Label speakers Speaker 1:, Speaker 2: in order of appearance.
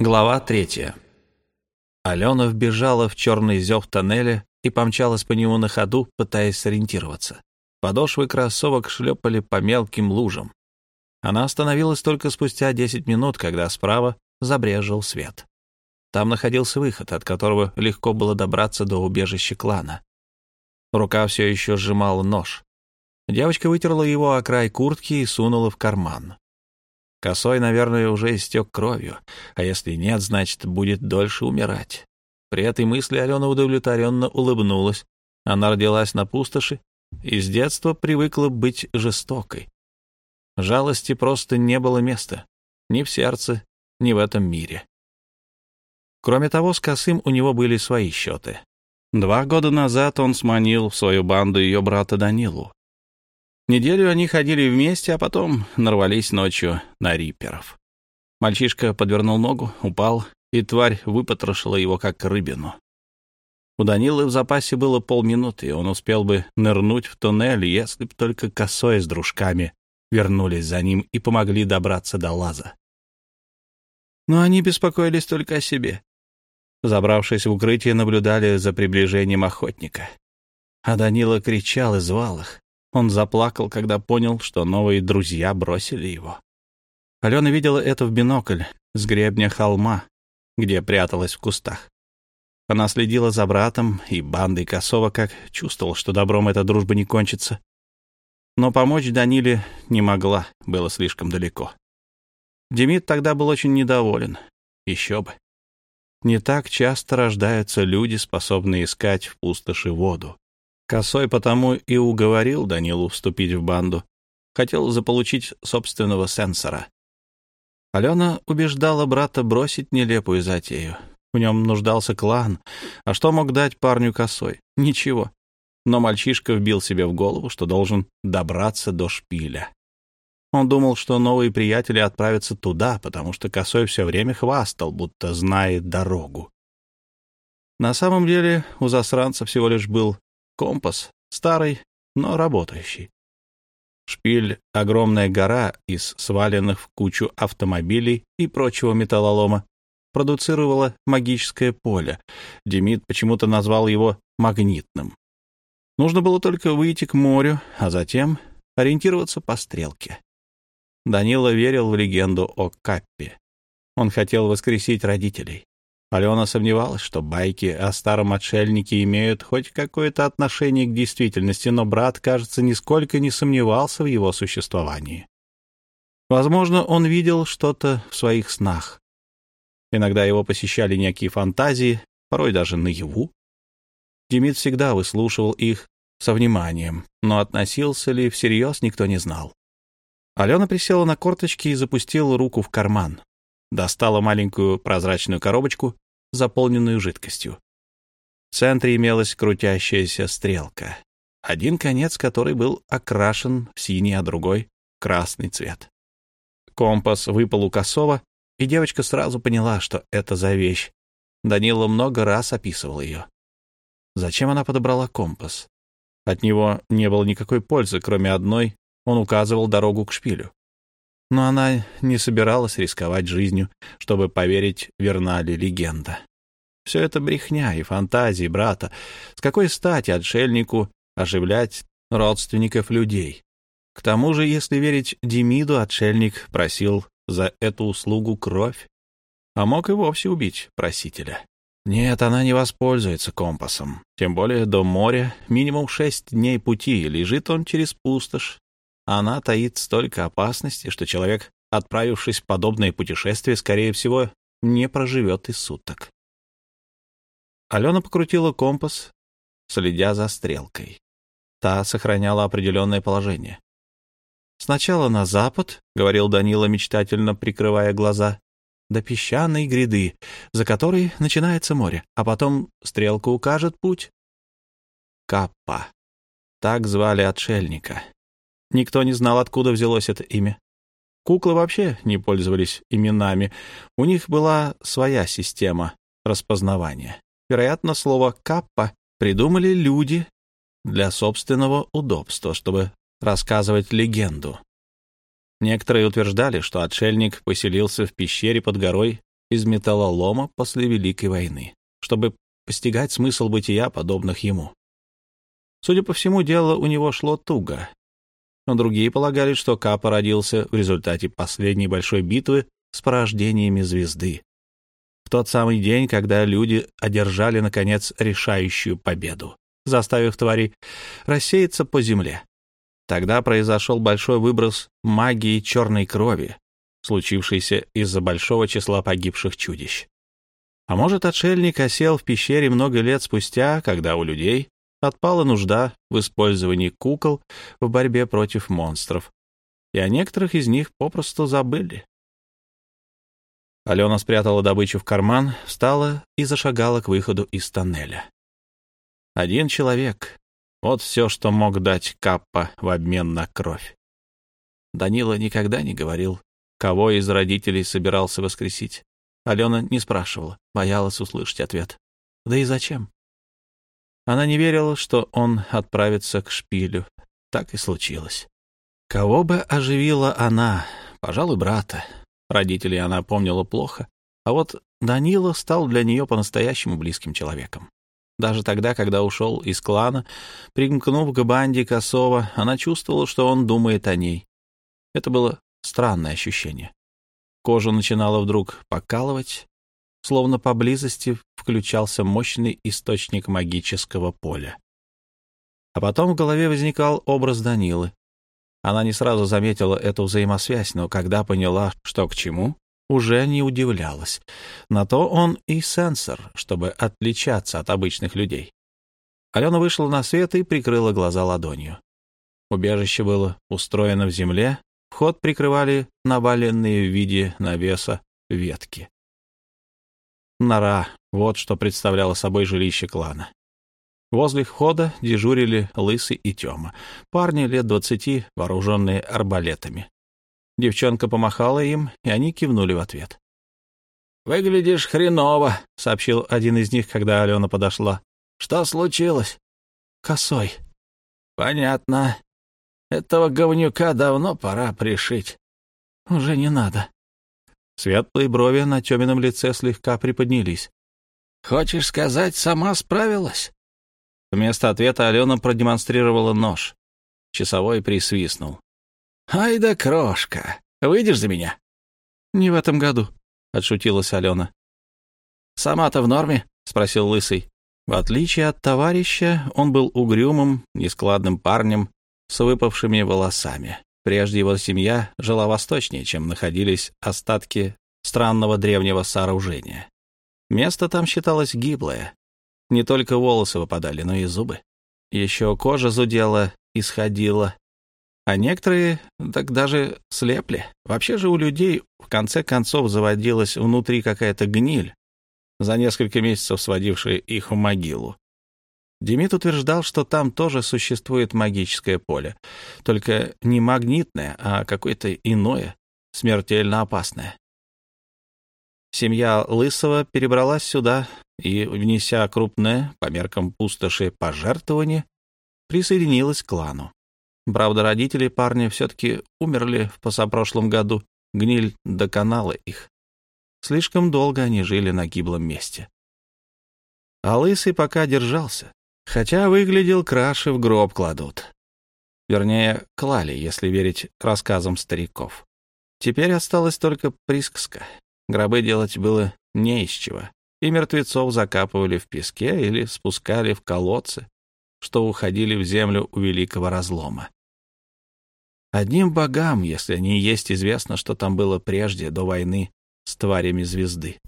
Speaker 1: Глава третья. Алена вбежала в черный зев тоннеля и помчалась по нему на ходу, пытаясь сориентироваться. Подошвы кроссовок шлепали по мелким лужам. Она остановилась только спустя 10 минут, когда справа забрежил свет. Там находился выход, от которого легко было добраться до убежища клана. Рука все еще сжимала нож. Девочка вытерла его о край куртки и сунула в карман. Косой, наверное, уже истек кровью, а если нет, значит, будет дольше умирать. При этой мысли Алена удовлетворенно улыбнулась. Она родилась на пустоши и с детства привыкла быть жестокой. Жалости просто не было места. Ни в сердце, ни в этом мире. Кроме того, с Косым у него были свои счеты. Два года назад он сманил в свою банду ее брата Данилу. Неделю они ходили вместе, а потом нарвались ночью на риперов. Мальчишка подвернул ногу, упал, и тварь выпотрошила его, как рыбину. У Данилы в запасе было полминуты, и он успел бы нырнуть в туннель, если б только косой с дружками вернулись за ним и помогли добраться до лаза. Но они беспокоились только о себе. Забравшись в укрытие, наблюдали за приближением охотника. А Данила кричал и звал их. Он заплакал, когда понял, что новые друзья бросили его. Алена видела это в бинокль с гребня холма, где пряталась в кустах. Она следила за братом и бандой Косова, как чувствовал, что добром эта дружба не кончится. Но помочь Даниле не могла, было слишком далеко. Демид тогда был очень недоволен. Еще бы. Не так часто рождаются люди, способные искать в пустоши воду. Косой потому и уговорил Данилу вступить в банду. Хотел заполучить собственного сенсора. Алена убеждала брата бросить нелепую затею. В нем нуждался клан. А что мог дать парню Косой? Ничего. Но мальчишка вбил себе в голову, что должен добраться до шпиля. Он думал, что новые приятели отправятся туда, потому что Косой все время хвастал, будто знает дорогу. На самом деле у засранца всего лишь был Компас старый, но работающий. Шпиль — огромная гора из сваленных в кучу автомобилей и прочего металлолома. Продуцировала магическое поле. Демид почему-то назвал его магнитным. Нужно было только выйти к морю, а затем ориентироваться по стрелке. Данила верил в легенду о Каппе. Он хотел воскресить родителей. Алена сомневалась, что байки о старом отшельнике имеют хоть какое-то отношение к действительности, но брат, кажется, нисколько не сомневался в его существовании. Возможно, он видел что-то в своих снах. Иногда его посещали некие фантазии, порой даже наяву. Демид всегда выслушивал их со вниманием, но относился ли всерьез, никто не знал. Алена присела на корточки и запустила руку в карман достала маленькую прозрачную коробочку, заполненную жидкостью. В центре имелась крутящаяся стрелка, один конец которой был окрашен в синий, а другой — красный цвет. Компас выпал у косого, и девочка сразу поняла, что это за вещь. Данила много раз описывал ее. Зачем она подобрала компас? От него не было никакой пользы, кроме одной, он указывал дорогу к шпилю. Но она не собиралась рисковать жизнью, чтобы поверить, верна ли легенда. Все это брехня и фантазии брата. С какой стати отшельнику оживлять родственников людей? К тому же, если верить Демиду, отшельник просил за эту услугу кровь, а мог и вовсе убить просителя. Нет, она не воспользуется компасом. Тем более до моря минимум шесть дней пути, лежит он через пустошь, она таит столько опасности, что человек, отправившись в подобное путешествие, скорее всего, не проживет и суток. Алена покрутила компас, следя за стрелкой. Та сохраняла определенное положение. «Сначала на запад», — говорил Данила, мечтательно прикрывая глаза, — «до песчаной гряды, за которой начинается море, а потом стрелка укажет путь». Каппа. Так звали отшельника. Никто не знал, откуда взялось это имя. Куклы вообще не пользовались именами. У них была своя система распознавания. Вероятно, слово «каппа» придумали люди для собственного удобства, чтобы рассказывать легенду. Некоторые утверждали, что отшельник поселился в пещере под горой из металлолома после Великой войны, чтобы постигать смысл бытия, подобных ему. Судя по всему, дело у него шло туго. Но другие полагали, что Капа родился в результате последней большой битвы с порождениями звезды. В тот самый день, когда люди одержали, наконец, решающую победу, заставив твари рассеяться по земле. Тогда произошел большой выброс магии черной крови, случившийся из-за большого числа погибших чудищ. А может, отшельник осел в пещере много лет спустя, когда у людей отпала нужда в использовании кукол в борьбе против монстров, и о некоторых из них попросту забыли. Алена спрятала добычу в карман, встала и зашагала к выходу из тоннеля. Один человек, вот все, что мог дать Каппа в обмен на кровь. Данила никогда не говорил, кого из родителей собирался воскресить. Алена не спрашивала, боялась услышать ответ. Да и зачем? Она не верила, что он отправится к шпилю. Так и случилось. Кого бы оживила она? Пожалуй, брата. Родителей она помнила плохо. А вот Данила стал для нее по-настоящему близким человеком. Даже тогда, когда ушел из клана, примкнув к банде Косова, она чувствовала, что он думает о ней. Это было странное ощущение. Кожу начинала вдруг покалывать, словно поблизости включался мощный источник магического поля. А потом в голове возникал образ Данилы. Она не сразу заметила эту взаимосвязь, но когда поняла, что к чему, уже не удивлялась. На то он и сенсор, чтобы отличаться от обычных людей. Алена вышла на свет и прикрыла глаза ладонью. Убежище было устроено в земле, вход прикрывали наваленные в виде навеса ветки. Нора — вот что представляло собой жилище клана. Возле входа дежурили Лысый и Тёма, парни лет двадцати, вооруженные арбалетами. Девчонка помахала им, и они кивнули в ответ. «Выглядишь хреново», — сообщил один из них, когда Алена подошла. «Что случилось?» «Косой». «Понятно. Этого говнюка давно пора пришить». «Уже не надо». Светлые брови на Тёмином лице слегка приподнялись. «Хочешь сказать, сама справилась?» Вместо ответа Алена продемонстрировала нож. Часовой присвистнул. «Ай да крошка! Выйдешь за меня?» «Не в этом году», — отшутилась Алена. «Сама-то в норме?» — спросил Лысый. В отличие от товарища, он был угрюмым, нескладным парнем с выпавшими волосами. Прежде его семья жила восточнее, чем находились остатки странного древнего сооружения. Место там считалось гиблое. Не только волосы выпадали, но и зубы. Еще кожа зудела, исходила, а некоторые так даже слепли. Вообще же у людей в конце концов заводилась внутри какая-то гниль, за несколько месяцев сводившая их в могилу. Демид утверждал, что там тоже существует магическое поле, только не магнитное, а какое-то иное, смертельно опасное. Семья Лысого перебралась сюда и, внеся крупное, по меркам пустоши, пожертвование, присоединилась к клану. Правда, родители парня все-таки умерли в позапрошлом году, гниль доконала их. Слишком долго они жили на гиблом месте. А Лысый пока держался, хотя выглядел краше в гроб кладут. Вернее, клали, если верить рассказам стариков. Теперь осталась только присказка. Гробы делать было не из чего, и мертвецов закапывали в песке или спускали в колодцы, что уходили в землю у великого разлома. Одним богам, если не есть известно, что там было прежде, до войны с тварями звезды.